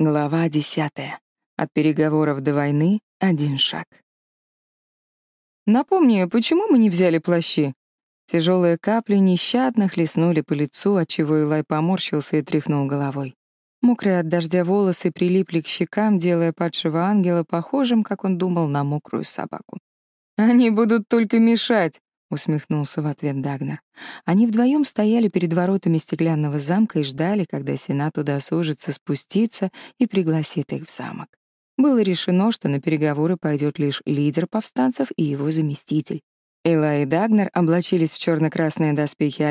Глава десятая. От переговоров до войны — один шаг. «Напомни, почему мы не взяли плащи?» Тяжелые капли нещадно хлестнули по лицу, отчего Илай поморщился и тряхнул головой. Мокрые от дождя волосы прилипли к щекам, делая падшего ангела похожим, как он думал, на мокрую собаку. «Они будут только мешать», усмехнулся в ответ Дагнер. Они вдвоем стояли перед воротами стеклянного замка и ждали, когда Сенат удосужится спуститься и пригласит их в замок. Было решено, что на переговоры пойдет лишь лидер повстанцев и его заместитель. Эла и Дагнер облачились в черно красные доспехи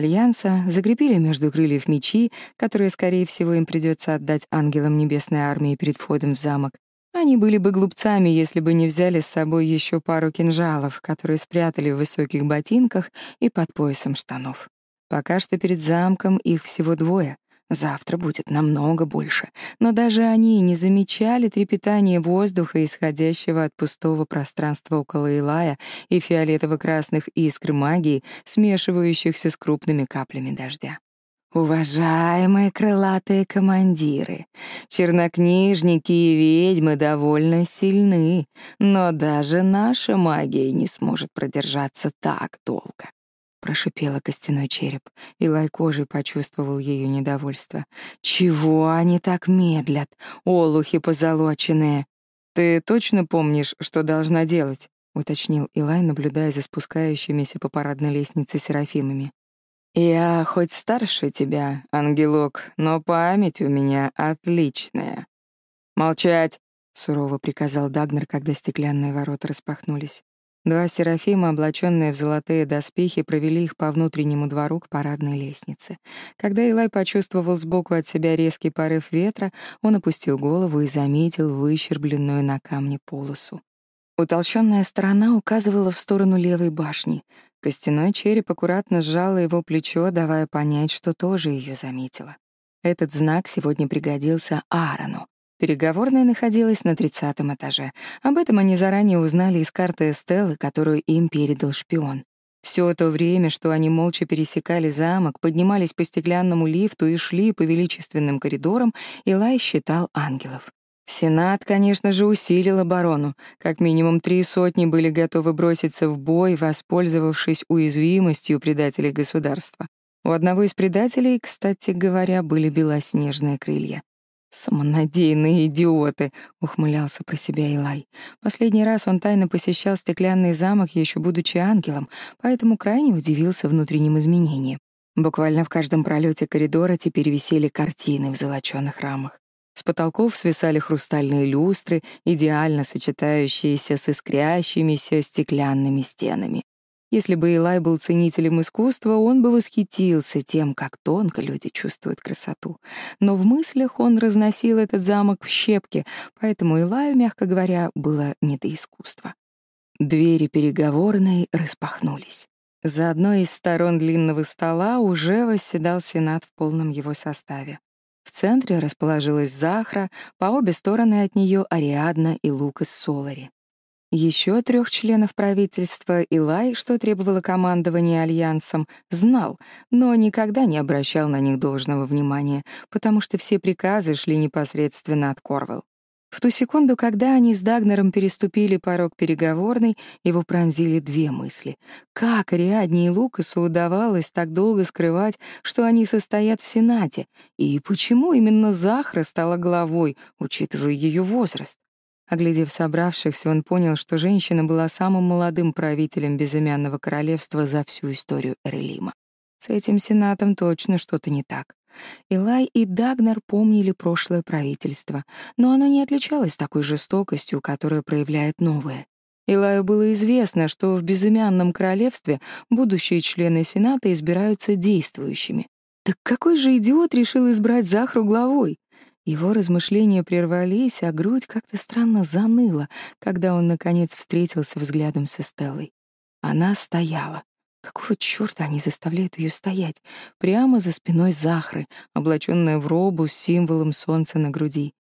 Альянса, закрепили между крыльев мечи, которые, скорее всего, им придется отдать ангелам Небесной Армии перед входом в замок, они были бы глупцами, если бы не взяли с собой еще пару кинжалов, которые спрятали в высоких ботинках и под поясом штанов. Пока что перед замком их всего двое. Завтра будет намного больше. Но даже они не замечали трепетания воздуха, исходящего от пустого пространства около Илая и фиолетово-красных искр магии, смешивающихся с крупными каплями дождя. Уважаемые крылатые командиры, чернокнижники и ведьмы довольно сильны, но даже наша магия не сможет продержаться так долго. Прошипела костяной череп, и лай кожей почувствовал ее недовольство. «Чего они так медлят, олухи позолоченные?» «Ты точно помнишь, что должна делать?» — уточнил Илай, наблюдая за спускающимися по парадной лестнице серафимами. Я хоть старше тебя, ангелок, но память у меня отличная. Молчать, сурово приказал Дагнер, когда стеклянные ворота распахнулись. Два серафима, облаченные в золотые доспехи, провели их по внутреннему двору к парадной лестнице. Когда Илай почувствовал сбоку от себя резкий порыв ветра, он опустил голову и заметил выщербленную на камне полосу. Утолщенная сторона указывала в сторону левой башни — Костяной череп аккуратно сжала его плечо, давая понять, что тоже ее заметила. Этот знак сегодня пригодился Аарону. Переговорная находилась на тридцатом этаже. Об этом они заранее узнали из карты Эстеллы, которую им передал шпион. Все то время, что они молча пересекали замок, поднимались по стеклянному лифту и шли по величественным коридорам, Илай считал ангелов. Сенат, конечно же, усилил оборону. Как минимум три сотни были готовы броситься в бой, воспользовавшись уязвимостью предателей государства. У одного из предателей, кстати говоря, были белоснежные крылья. «Самонадеянные идиоты!» — ухмылялся про себя Илай. Последний раз он тайно посещал стеклянный замок, еще будучи ангелом, поэтому крайне удивился внутренним изменениям. Буквально в каждом пролете коридора теперь висели картины в золочёных рамах. С потолков свисали хрустальные люстры, идеально сочетающиеся с искрящимися стеклянными стенами. Если бы Илай был ценителем искусства, он бы восхитился тем, как тонко люди чувствуют красоту. Но в мыслях он разносил этот замок в щепки, поэтому Илаю, мягко говоря, было не до искусства. Двери переговорной распахнулись. За одной из сторон длинного стола уже восседал Сенат в полном его составе. В центре расположилась Захра, по обе стороны от нее Ариадна и Лукас Солари. Еще трех членов правительства Илай, что требовало командования Альянсом, знал, но никогда не обращал на них должного внимания, потому что все приказы шли непосредственно от Корвелл. В ту секунду, когда они с Дагнером переступили порог переговорной, его пронзили две мысли. Как Ариадне и Лукасу удавалось так долго скрывать, что они состоят в Сенате, и почему именно Захра стала главой, учитывая ее возраст? Оглядев собравшихся, он понял, что женщина была самым молодым правителем безымянного королевства за всю историю Эрлима. С этим сенатом точно что-то не так. Илай и Дагнер помнили прошлое правительство, но оно не отличалось такой жестокостью, которая проявляет новое. Илаю было известно, что в безымянном королевстве будущие члены Сената избираются действующими. Так какой же идиот решил избрать Захру главой? Его размышления прервались, а грудь как-то странно заныла, когда он, наконец, встретился взглядом со Стеллой. Она стояла, Какого чёрта они заставляют её стоять прямо за спиной Захры, облачённая в робу с символом солнца на груди?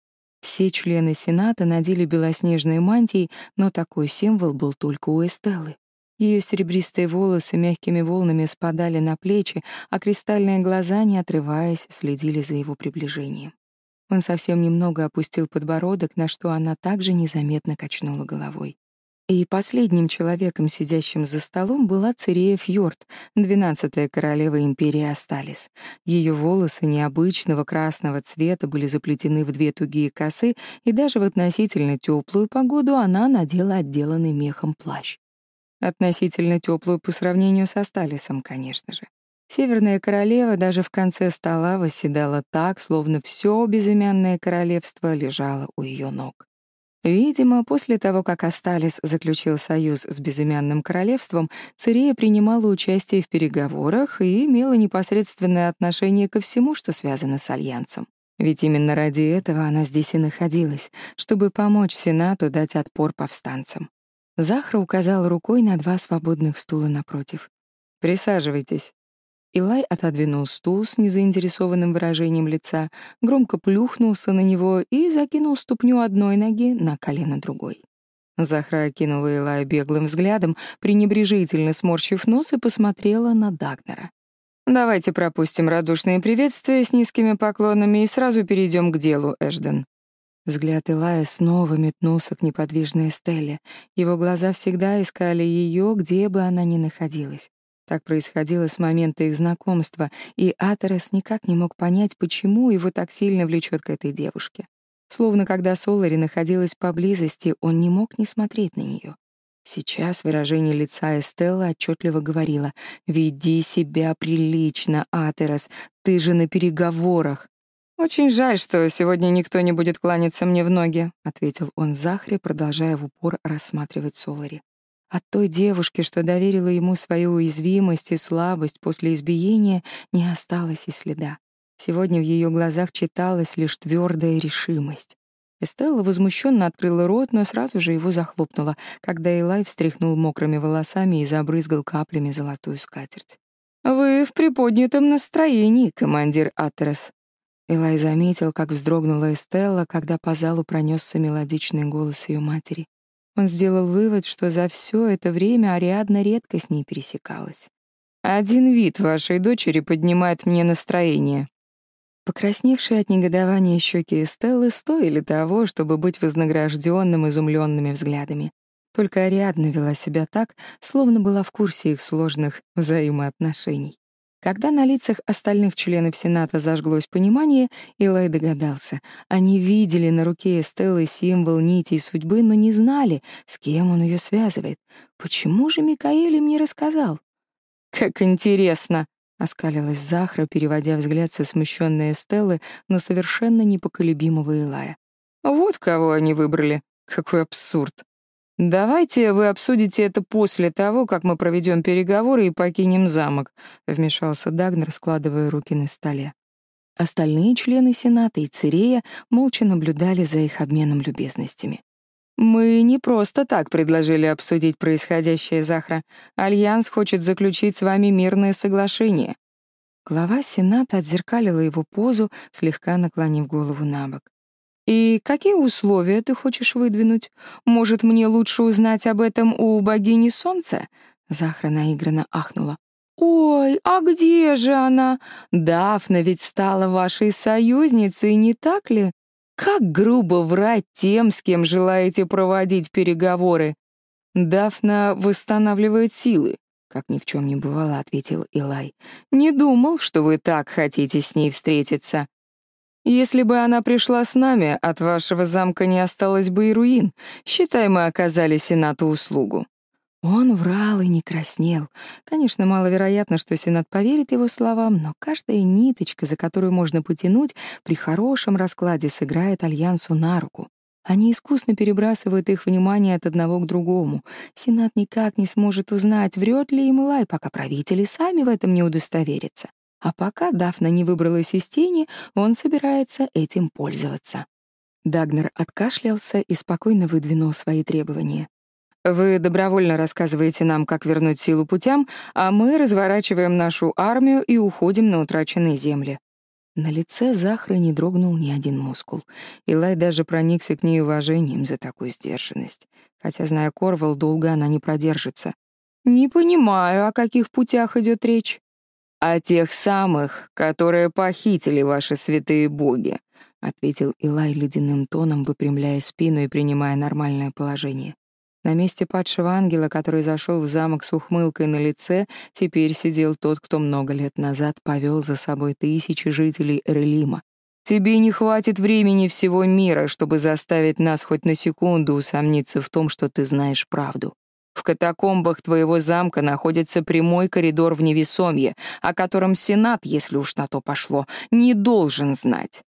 Все члены Сената надели белоснежные мантии, но такой символ был только у Эстеллы. Её серебристые волосы мягкими волнами спадали на плечи, а кристальные глаза, не отрываясь, следили за его приближением. Он совсем немного опустил подбородок, на что она также незаметно качнула головой. И последним человеком, сидящим за столом, была Цирея Фьорд, двенадцатая королева империи Асталис. Ее волосы необычного красного цвета были заплетены в две тугие косы, и даже в относительно теплую погоду она надела отделанный мехом плащ. Относительно теплую по сравнению с Асталисом, конечно же. Северная королева даже в конце стола восседала так, словно все безымянное королевство лежало у ее ног. Видимо, после того, как Асталис заключил союз с безымянным королевством, Цирия принимала участие в переговорах и имела непосредственное отношение ко всему, что связано с альянсом. Ведь именно ради этого она здесь и находилась, чтобы помочь Сенату дать отпор повстанцам. Захра указал рукой на два свободных стула напротив. «Присаживайтесь». Илай отодвинул стул с незаинтересованным выражением лица, громко плюхнулся на него и закинул ступню одной ноги на колено другой. Захра окинула Илая беглым взглядом, пренебрежительно сморщив нос и посмотрела на Дагнера. «Давайте пропустим радушные приветствия с низкими поклонами и сразу перейдем к делу, Эжден». Взгляд Илая снова метнулся к неподвижной Стелле. Его глаза всегда искали ее, где бы она ни находилась. Так происходило с момента их знакомства, и Атерес никак не мог понять, почему его так сильно влечет к этой девушке. Словно когда Солари находилась поблизости, он не мог не смотреть на нее. Сейчас выражение лица Эстеллы отчетливо говорило «Веди себя прилично, Атерес, ты же на переговорах». «Очень жаль, что сегодня никто не будет кланяться мне в ноги», — ответил он Захре, продолжая в упор рассматривать Солари. От той девушки, что доверила ему свою уязвимость и слабость после избиения, не осталось и следа. Сегодня в ее глазах читалась лишь твердая решимость. Эстелла возмущенно открыла рот, но сразу же его захлопнула, когда Элай встряхнул мокрыми волосами и забрызгал каплями золотую скатерть. «Вы в приподнятом настроении, командир Атерес». Элай заметил, как вздрогнула Эстелла, когда по залу пронесся мелодичный голос ее матери. Он сделал вывод, что за все это время Ариадна редко с ней пересекалась. «Один вид вашей дочери поднимает мне настроение». Покрасневшие от негодования щеки Эстеллы стоили того, чтобы быть вознагражденным изумленными взглядами. Только Ариадна вела себя так, словно была в курсе их сложных взаимоотношений. Когда на лицах остальных членов Сената зажглось понимание, Илай догадался. Они видели на руке Эстеллы символ нитей судьбы, но не знали, с кем он ее связывает. Почему же Микаэль им не рассказал? «Как интересно!» — оскалилась Захра, переводя взгляд со смущенной Эстеллы на совершенно непоколебимого Илая. «Вот кого они выбрали. Какой абсурд!» «Давайте вы обсудите это после того, как мы проведем переговоры и покинем замок», — вмешался Дагнер, складывая руки на столе. Остальные члены Сената и Цирея молча наблюдали за их обменом любезностями. «Мы не просто так предложили обсудить происходящее, Захра. Альянс хочет заключить с вами мирное соглашение». Глава Сената отзеркалила его позу, слегка наклонив голову на бок. И какие условия ты хочешь выдвинуть? Может, мне лучше узнать об этом у богини солнца?» Захра наигранно ахнула. «Ой, а где же она? Дафна ведь стала вашей союзницей, не так ли? Как грубо врать тем, с кем желаете проводить переговоры!» «Дафна восстанавливает силы», — как ни в чем не бывало, — ответил Илай. «Не думал, что вы так хотите с ней встретиться». Если бы она пришла с нами, от вашего замка не осталось бы и руин. Считай, мы оказали Сенату услугу». Он врал и не краснел. Конечно, маловероятно, что Сенат поверит его словам, но каждая ниточка, за которую можно потянуть, при хорошем раскладе сыграет Альянсу на руку. Они искусно перебрасывают их внимание от одного к другому. Сенат никак не сможет узнать, врет ли им Илай, пока правители сами в этом не удостоверятся. А пока Дафна не выбралась из тени, он собирается этим пользоваться. Дагнер откашлялся и спокойно выдвинул свои требования. «Вы добровольно рассказываете нам, как вернуть силу путям, а мы разворачиваем нашу армию и уходим на утраченные земли». На лице Захара не дрогнул ни один мускул. Илай даже проникся к ней уважением за такую сдержанность. Хотя, зная Корвал, долго она не продержится. «Не понимаю, о каких путях идет речь». а тех самых, которые похитили ваши святые боги. — ответил Илай ледяным тоном, выпрямляя спину и принимая нормальное положение. На месте падшего ангела, который зашел в замок с ухмылкой на лице, теперь сидел тот, кто много лет назад повел за собой тысячи жителей Эрелима. «Тебе не хватит времени всего В катакомбах твоего замка находится прямой коридор в невесомье, о котором Сенат, если уж на то пошло, не должен знать.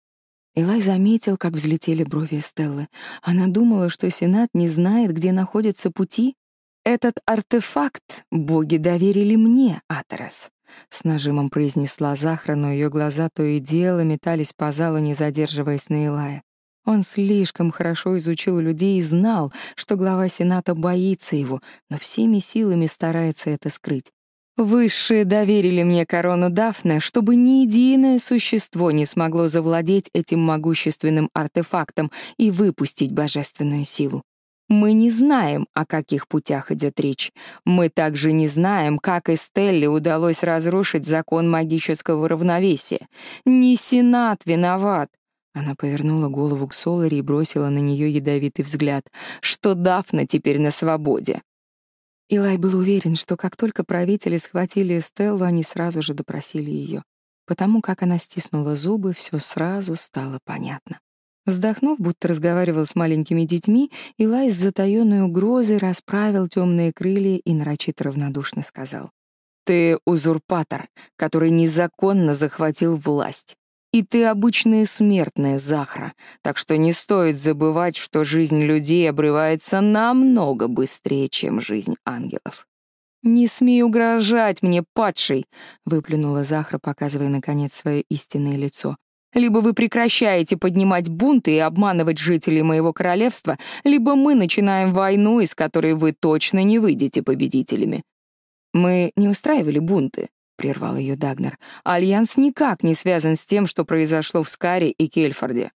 Элай заметил, как взлетели брови Стеллы. Она думала, что Сенат не знает, где находятся пути. «Этот артефакт боги доверили мне, Атерос», — с нажимом произнесла Захра, но ее глаза то и дело метались по залу, не задерживаясь на Элая. Он слишком хорошо изучил людей и знал, что глава Сената боится его, но всеми силами старается это скрыть. Высшие доверили мне корону Дафна, чтобы ни единое существо не смогло завладеть этим могущественным артефактом и выпустить божественную силу. Мы не знаем, о каких путях идет речь. Мы также не знаем, как Эстелле удалось разрушить закон магического равновесия. Не Сенат виноват. Она повернула голову к Соларе и бросила на нее ядовитый взгляд, что Дафна теперь на свободе. Илай был уверен, что как только правители схватили Эстеллу, они сразу же допросили ее. Потому как она стиснула зубы, все сразу стало понятно. Вздохнув, будто разговаривал с маленькими детьми, Илай с затаённой угрозой расправил темные крылья и нарочито равнодушно сказал. «Ты узурпатор, который незаконно захватил власть. И ты обычная смертная, Захра, так что не стоит забывать, что жизнь людей обрывается намного быстрее, чем жизнь ангелов. «Не смей угрожать мне, падший!» — выплюнула Захра, показывая, наконец, свое истинное лицо. «Либо вы прекращаете поднимать бунты и обманывать жителей моего королевства, либо мы начинаем войну, из которой вы точно не выйдете победителями». «Мы не устраивали бунты», прервал ее Дагнер. «Альянс никак не связан с тем, что произошло в Скаре и Кельфорде».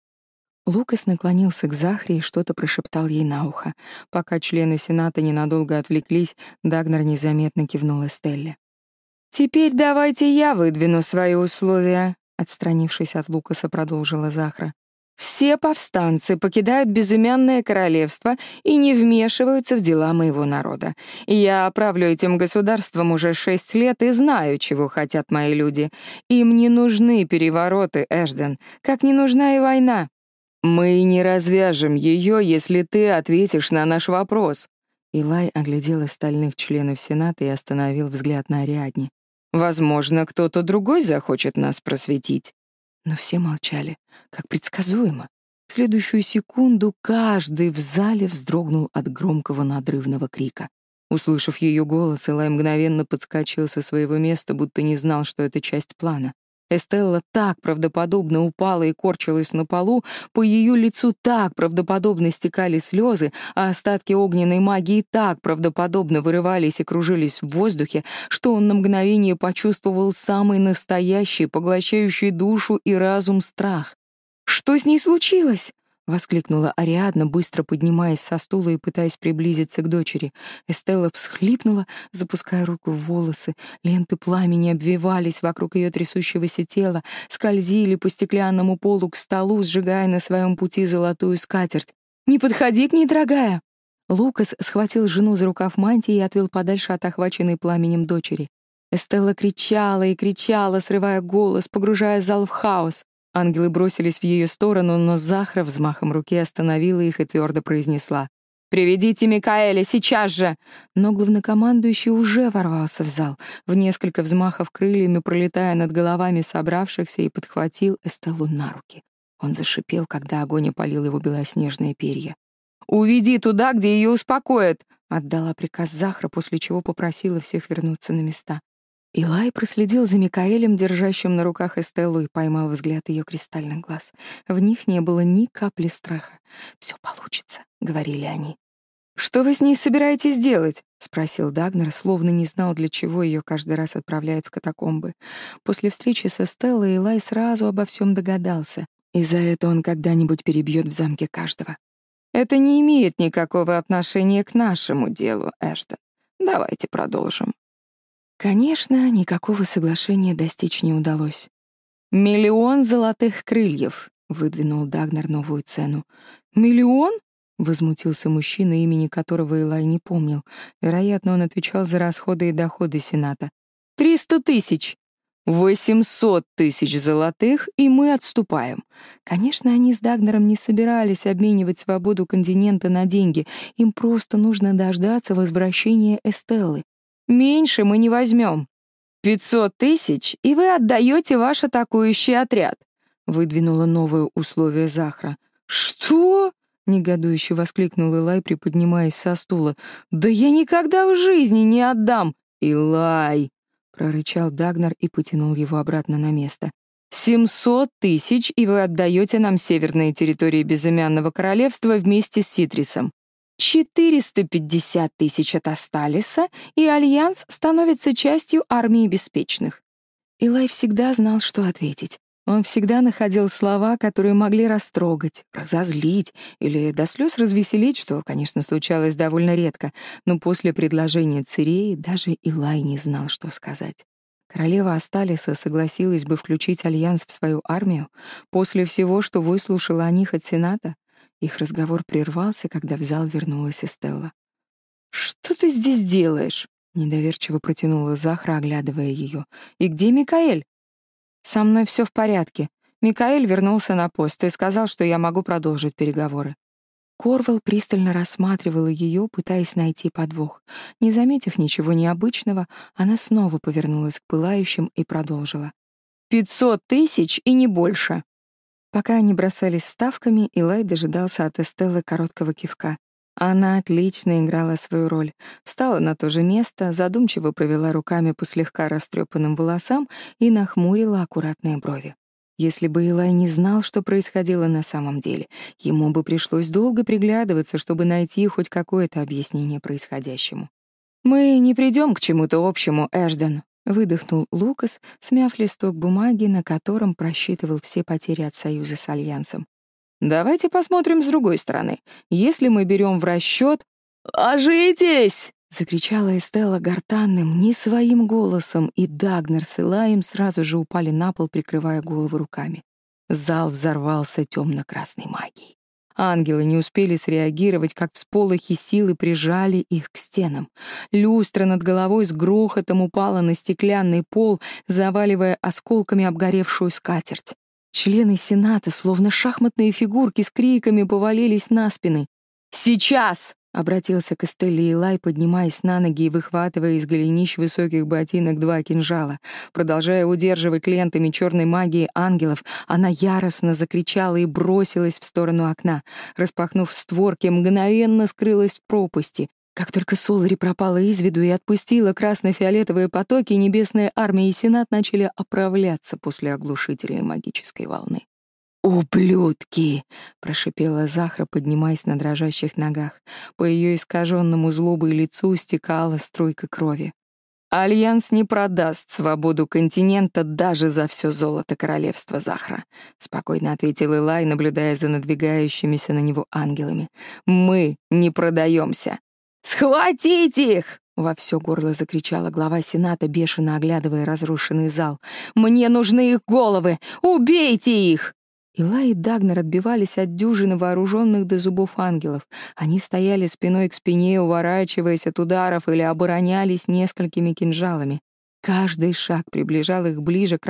Лукас наклонился к Захре и что-то прошептал ей на ухо. Пока члены Сената ненадолго отвлеклись, Дагнер незаметно кивнул Эстелле. «Теперь давайте я выдвину свои условия», — отстранившись от Лукаса, продолжила Захра. Все повстанцы покидают безымянное королевство и не вмешиваются в дела моего народа. Я правлю этим государством уже шесть лет и знаю, чего хотят мои люди. Им не нужны перевороты, Эжден, как не нужна и война. Мы не развяжем ее, если ты ответишь на наш вопрос. Илай оглядел остальных членов Сената и остановил взгляд на Ариадне. Возможно, кто-то другой захочет нас просветить. Но все молчали, как предсказуемо. В следующую секунду каждый в зале вздрогнул от громкого надрывного крика. Услышав ее голос, Элай мгновенно подскочил со своего места, будто не знал, что это часть плана. Эстелла так правдоподобно упала и корчилась на полу, по ее лицу так правдоподобно стекали слезы, а остатки огненной магии так правдоподобно вырывались и кружились в воздухе, что он на мгновение почувствовал самый настоящий, поглощающий душу и разум страх. «Что с ней случилось?» — воскликнула Ариадна, быстро поднимаясь со стула и пытаясь приблизиться к дочери. Эстелла всхлипнула, запуская руку в волосы. Ленты пламени обвивались вокруг ее трясущегося тела, скользили по стеклянному полу к столу, сжигая на своем пути золотую скатерть. «Не подходи к ней, дорогая!» Лукас схватил жену за рукав мантии и отвел подальше от охваченной пламенем дочери. Эстелла кричала и кричала, срывая голос, погружая зал в хаос. Ангелы бросились в ее сторону, но Захра взмахом руки остановила их и твердо произнесла. «Приведите Микаэля, сейчас же!» Но главнокомандующий уже ворвался в зал, в несколько взмахов крыльями пролетая над головами собравшихся и подхватил Эстеллу на руки. Он зашипел, когда огонь опалил его белоснежные перья. «Уведи туда, где ее успокоят!» — отдала приказ Захра, после чего попросила всех вернуться на места. Илай проследил за Микаэлем, держащим на руках Эстеллу, и поймал взгляд ее кристальных глаз. В них не было ни капли страха. «Все получится», — говорили они. «Что вы с ней собираетесь делать?» — спросил Дагнер, словно не знал, для чего ее каждый раз отправляют в катакомбы. После встречи со Стеллой Илай сразу обо всем догадался, и за это он когда-нибудь перебьет в замке каждого. «Это не имеет никакого отношения к нашему делу, Эштон. Давайте продолжим». Конечно, никакого соглашения достичь не удалось. «Миллион золотых крыльев», — выдвинул Дагнер новую цену. «Миллион?» — возмутился мужчина, имени которого Илай не помнил. Вероятно, он отвечал за расходы и доходы Сената. «Триста тысяч!» «Восемьсот тысяч золотых, и мы отступаем». Конечно, они с Дагнером не собирались обменивать свободу континента на деньги. Им просто нужно дождаться возвращения Эстеллы. «Меньше мы не возьмем». «Пятьсот тысяч, и вы отдаете ваш атакующий отряд», — выдвинуло новое условие Захра. «Что?» — негодующе воскликнул Илай, приподнимаясь со стула. «Да я никогда в жизни не отдам!» «Илай!» прорычал Дагнар и потянул его обратно на место. «Семьсот тысяч, и вы отдаете нам северные территории безымянного королевства вместе с Ситрисом. Четыреста пятьдесят тысяч от Асталиса, и Альянс становится частью армии беспечных». Илай всегда знал, что ответить. Он всегда находил слова, которые могли растрогать, разозлить или до слез развеселить, что, конечно, случалось довольно редко, но после предложения Циреи даже Илай не знал, что сказать. Королева Асталиса согласилась бы включить Альянс в свою армию после всего, что выслушала о них от Сената. Их разговор прервался, когда в зал вернулась Эстелла. «Что ты здесь делаешь?» — недоверчиво протянула Захра, оглядывая ее. «И где Микаэль?» «Со мной все в порядке. Микаэль вернулся на пост и сказал, что я могу продолжить переговоры». Корвал пристально рассматривала ее, пытаясь найти подвох. Не заметив ничего необычного, она снова повернулась к пылающим и продолжила. «Пятьсот тысяч и не больше!» Пока они бросались ставками, Илай дожидался от Эстеллы короткого кивка. Она отлично играла свою роль. Встала на то же место, задумчиво провела руками по слегка растрепанным волосам и нахмурила аккуратные брови. Если бы Илай не знал, что происходило на самом деле, ему бы пришлось долго приглядываться, чтобы найти хоть какое-то объяснение происходящему. «Мы не придем к чему-то общему, Эжден», — выдохнул Лукас, смяв листок бумаги, на котором просчитывал все потери от союза с Альянсом. Давайте посмотрим с другой стороны. Если мы берем в расчет... «Ложитесь!» — закричала Эстелла гортанным, не своим голосом, и Дагнер с Илаем сразу же упали на пол, прикрывая голову руками. Зал взорвался темно-красной магией. Ангелы не успели среагировать, как всполохи силы прижали их к стенам. Люстра над головой с грохотом упала на стеклянный пол, заваливая осколками обгоревшую скатерть. Члены Сената, словно шахматные фигурки с криками, повалились на спины. «Сейчас!» — обратился к Эстелле Илай, поднимаясь на ноги и выхватывая из голенищ высоких ботинок два кинжала. Продолжая удерживать лентами черной магии ангелов, она яростно закричала и бросилась в сторону окна. Распахнув створки, мгновенно скрылась в пропасти. Как только Солари пропала из виду и отпустила красно-фиолетовые потоки, небесная армия и сенат начали оправляться после оглушительной магической волны. «Ублюдки!» — прошипела Захра, поднимаясь на дрожащих ногах. По ее искаженному злобой лицу стекала струйка крови. «Альянс не продаст свободу континента даже за все золото королевства Захра», — спокойно ответил Илай, наблюдая за надвигающимися на него ангелами. «Мы не продаемся. «Схватить их!» — во все горло закричала глава Сената, бешено оглядывая разрушенный зал. «Мне нужны их головы! Убейте их!» Ила и Дагнер отбивались от дюжины вооруженных до зубов ангелов. Они стояли спиной к спине, уворачиваясь от ударов или оборонялись несколькими кинжалами. Каждый шаг приближал их ближе к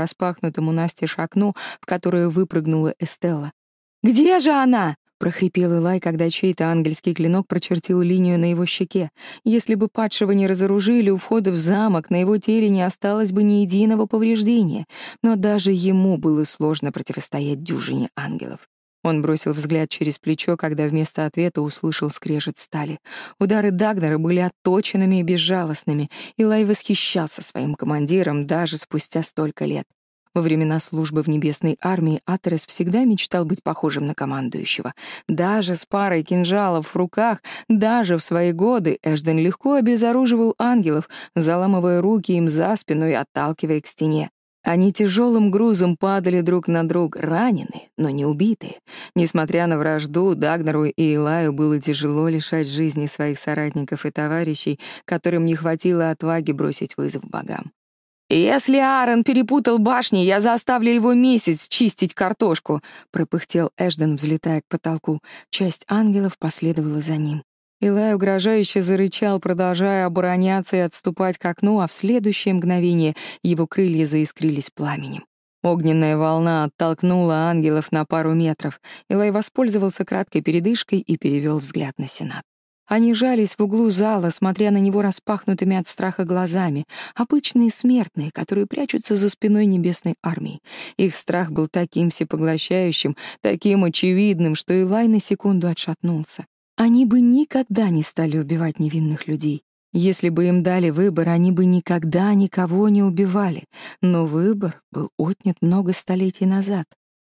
распахнутому настежь окну, в которое выпрыгнула Эстелла. «Где же она?» прохрипел Илай, когда чей-то ангельский клинок прочертил линию на его щеке. Если бы падшего не разоружили у входа в замок, на его теле не осталось бы ни единого повреждения. Но даже ему было сложно противостоять дюжине ангелов. Он бросил взгляд через плечо, когда вместо ответа услышал скрежет стали. Удары Дагнера были отточенными и безжалостными. Илай восхищался своим командиром даже спустя столько лет. Во времена службы в Небесной армии Атерес всегда мечтал быть похожим на командующего. Даже с парой кинжалов в руках, даже в свои годы Эжден легко обезоруживал ангелов, заламывая руки им за спину и отталкивая к стене. Они тяжелым грузом падали друг на друга, раненые, но не убитые. Несмотря на вражду, Дагнеру и Илаю было тяжело лишать жизни своих соратников и товарищей, которым не хватило отваги бросить вызов богам. «Если Аарон перепутал башни, я заставлю его месяц чистить картошку», — пропыхтел Эжден, взлетая к потолку. Часть ангелов последовала за ним. Илай угрожающе зарычал, продолжая обороняться и отступать к окну, а в следующее мгновение его крылья заискрились пламенем. Огненная волна оттолкнула ангелов на пару метров. Илай воспользовался краткой передышкой Они жались в углу зала, смотря на него распахнутыми от страха глазами. Обычные смертные, которые прячутся за спиной небесной армии. Их страх был таким всепоглощающим, таким очевидным, что Илай на секунду отшатнулся. Они бы никогда не стали убивать невинных людей. Если бы им дали выбор, они бы никогда никого не убивали. Но выбор был отнят много столетий назад.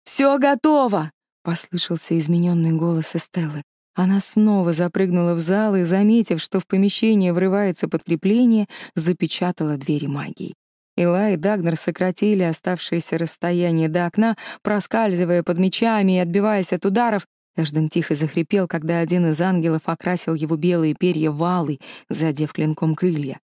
«Все готово!» — послышался измененный голос Эстеллы. Она снова запрыгнула в зал и, заметив, что в помещение врывается подкрепление, запечатала двери магией. Ила и Дагнер сократили оставшееся расстояние до окна, проскальзывая под мечами и отбиваясь от ударов. Эжден тихо захрипел, когда один из ангелов окрасил его белые перья валой, задев клинком крылья. Перед тем, как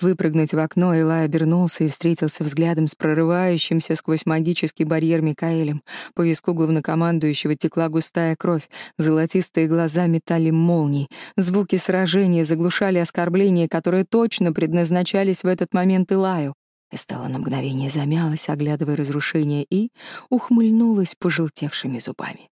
выпрыгнуть в окно, Элай обернулся и встретился взглядом с прорывающимся сквозь магический барьер Микаэлем. По виску главнокомандующего текла густая кровь, золотистые глаза метали молнии. Звуки сражения заглушали оскорбления, которые точно предназначались в этот момент Илаю. Эстелла на мгновение замялась, оглядывая разрушение, и ухмыльнулась пожелтевшими зубами. «Дьявол, как же я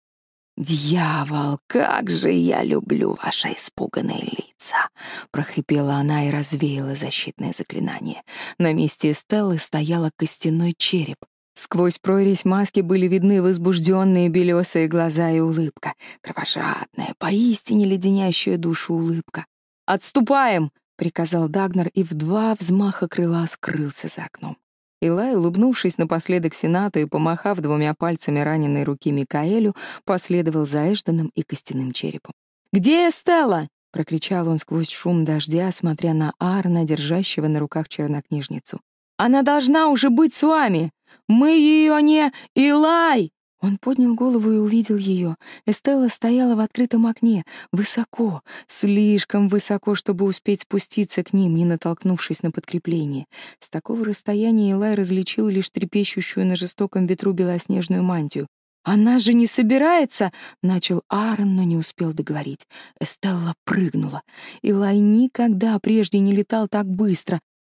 люблю ваши испуганные лица!» — прохрипела она и развеяла защитное заклинание. На месте Стеллы стояла костяной череп. Сквозь прорезь маски были видны возбужденные белесые глаза и улыбка. Кровожадная, поистине леденящая душу улыбка. «Отступаем!» — приказал Дагнер и в два взмаха крыла скрылся за окном. Илай, улыбнувшись на последок Сенату и помахав двумя пальцами раненой руки Микаэлю, последовал за Эжданом и костяным черепом. «Где Эстелла?» — прокричал он сквозь шум дождя, смотря на Арна, держащего на руках чернокнижницу. «Она должна уже быть с вами! Мы ее не... Илай!» Он поднял голову и увидел ее. Эстелла стояла в открытом окне, высоко, слишком высоко, чтобы успеть спуститься к ним, не натолкнувшись на подкрепление. С такого расстояния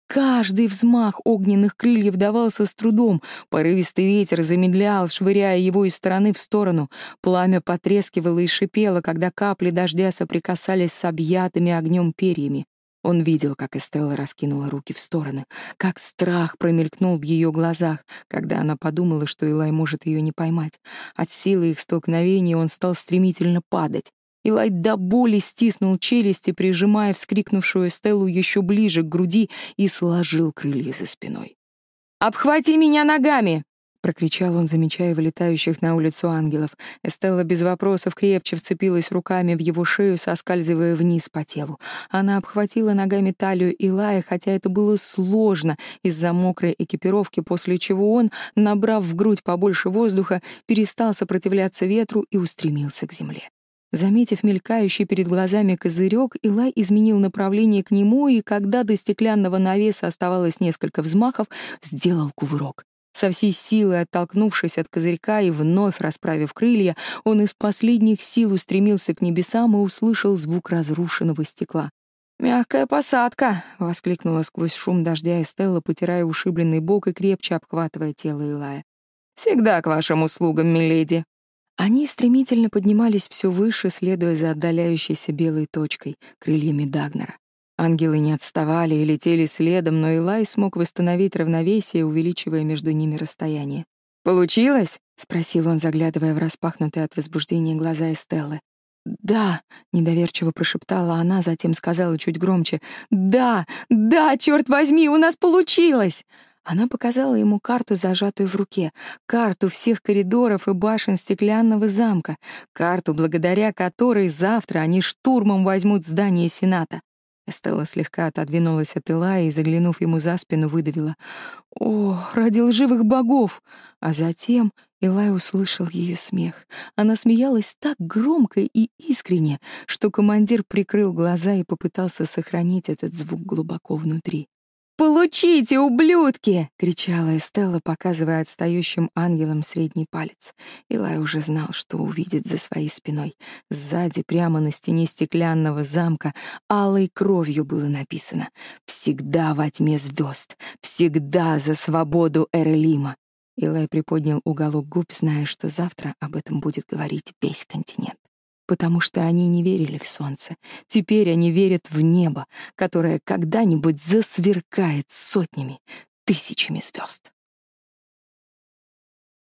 Элай различил лишь трепещущую на жестоком ветру белоснежную мантию. «Она же не собирается!» — начал Аарон, но не успел договорить. Эстелла прыгнула. Илай никогда прежде не летал так быстро. Каждый взмах огненных крыльев давался с трудом. Порывистый ветер замедлял, швыряя его из стороны в сторону. Пламя потрескивало и шипело, когда капли дождя соприкасались с объятыми огнем перьями. Он видел, как Эстелла раскинула руки в стороны, как страх промелькнул в ее глазах, когда она подумала, что Илай может ее не поймать. От силы их столкновения он стал стремительно падать. Илай до боли стиснул челюсти, прижимая вскрикнувшую Стеллу еще ближе к груди и сложил крылья за спиной. «Обхвати меня ногами!» — прокричал он, замечая вылетающих на улицу ангелов. Эстелла без вопросов крепче вцепилась руками в его шею, соскальзывая вниз по телу. Она обхватила ногами талию Илая, хотя это было сложно из-за мокрой экипировки, после чего он, набрав в грудь побольше воздуха, перестал сопротивляться ветру и устремился к земле. Заметив мелькающий перед глазами козырек, Илай изменил направление к нему и, когда до стеклянного навеса оставалось несколько взмахов, сделал кувырок. Со всей силы оттолкнувшись от козырька и вновь расправив крылья, он из последних сил устремился к небесам и услышал звук разрушенного стекла. «Мягкая посадка!» — воскликнула сквозь шум дождя Эстелла, потирая ушибленный бок и крепче обхватывая тело Илая. «Всегда к вашим услугам, миледи!» Они стремительно поднимались все выше, следуя за отдаляющейся белой точкой, крыльями Дагнера. Ангелы не отставали и летели следом, но Илай смог восстановить равновесие, увеличивая между ними расстояние. «Получилось?» — спросил он, заглядывая в распахнутые от возбуждения глаза Эстеллы. «Да», — недоверчиво прошептала она, затем сказала чуть громче. «Да, да, черт возьми, у нас получилось!» Она показала ему карту, зажатую в руке, карту всех коридоров и башен стеклянного замка, карту, благодаря которой завтра они штурмом возьмут здание Сената. Эстелла слегка отодвинулась от Илая и, заглянув ему за спину, выдавила. «О, ради лживых богов!» А затем Илай услышал ее смех. Она смеялась так громко и искренне, что командир прикрыл глаза и попытался сохранить этот звук глубоко внутри. «Получите, ублюдки!» — кричала Эстелла, показывая отстающим ангелам средний палец. Илай уже знал, что увидит за своей спиной. Сзади, прямо на стене стеклянного замка, алой кровью было написано «Всегда во тьме звезд, всегда за свободу Эрелима». Илай приподнял уголок губ, зная, что завтра об этом будет говорить весь континент потому что они не верили в солнце. Теперь они верят в небо, которое когда-нибудь засверкает сотнями, тысячами звезд.